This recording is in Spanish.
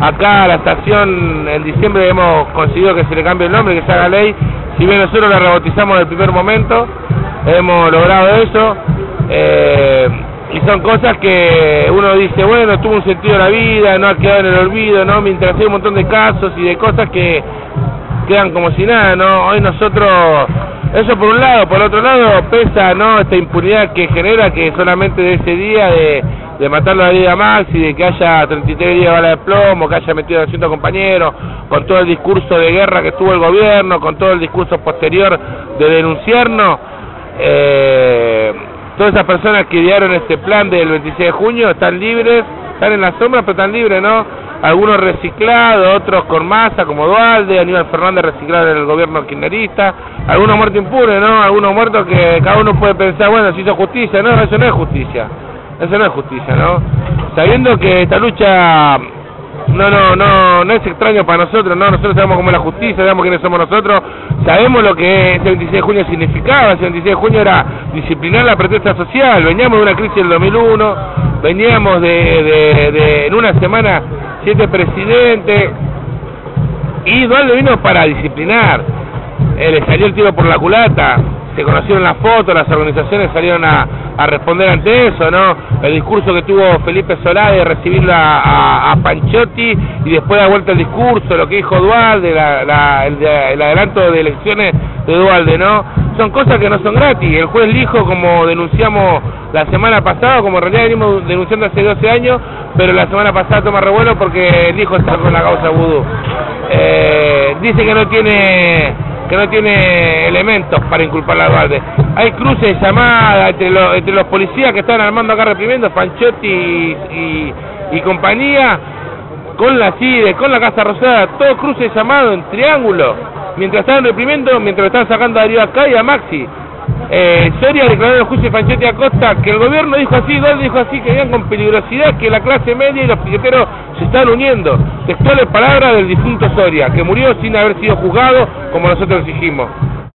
Acá a la estación en diciembre hemos conseguido que se le cambie el nombre, que se haga ley. Si bien nosotros la rebautizamos en el primer momento, hemos logrado eso. Eh, y son cosas que uno dice, bueno, tuvo un sentido la vida, no ha quedado en el olvido, ¿no? Mientras hay un montón de casos y de cosas que quedan como si nada, ¿no? Hoy nosotros, eso por un lado, por otro lado pesa, ¿no? Esta impunidad que genera que solamente de ese día de de matar la vida a Maxi, de que haya 33 días de bala de plomo, que haya metido a 200 compañeros, con todo el discurso de guerra que tuvo el gobierno, con todo el discurso posterior de denunciarnos, eh, todas esas personas que idearon este plan del 26 de junio están libres, están en la sombra, pero están libres, ¿no? Algunos reciclados, otros con masa, como Dualde, Aníbal Fernández reciclado en el gobierno kirchnerista, algunos muertos impunes, ¿no? Algunos muertos que cada uno puede pensar, bueno, si hizo justicia, no, eso no es justicia. Eso no es justicia, ¿no? Sabiendo que esta lucha no, no, no, no es extraño para nosotros, ¿no? Nosotros sabemos cómo es la justicia, sabemos quiénes somos nosotros, sabemos lo que ese 26 de junio significaba, ese 26 de junio era disciplinar la protesta social, veníamos de una crisis del 2001, veníamos de, de, de en una semana siete presidentes, y Dualde vino para disciplinar, eh, le salió el tiro por la culata, se conocieron las fotos, las organizaciones salieron a, a responder ante eso, ¿no? El discurso que tuvo Felipe Solá de recibir a, a, Panchotti y después da vuelta el discurso, lo que dijo Dualde, la, el, el, adelanto de elecciones de Dualde, ¿no? Son cosas que no son gratis. El juez Lijo, como denunciamos la semana pasada, como en realidad venimos denunciando hace 12 años, pero la semana pasada toma revuelo porque el hijo está con la causa vudú. Eh, dice que no tiene que no tiene elementos para inculpar a Dualde. Hay cruces de llamada entre, entre los policías que están armando acá reprimiendo, Panchotti y, y, compañía, con la CIDE, con la Casa Rosada, todo cruce llamado en triángulo, mientras están reprimiendo, mientras están sacando a Darío acá y a Maxi. Eh, Soria declaró el juicio de Panchetti Acosta que el gobierno dijo así, Gol dijo así, que venían con peligrosidad que la clase media y los piqueteros se están uniendo. Textuales palabras del difunto Soria, que murió sin haber sido juzgado como nosotros exigimos.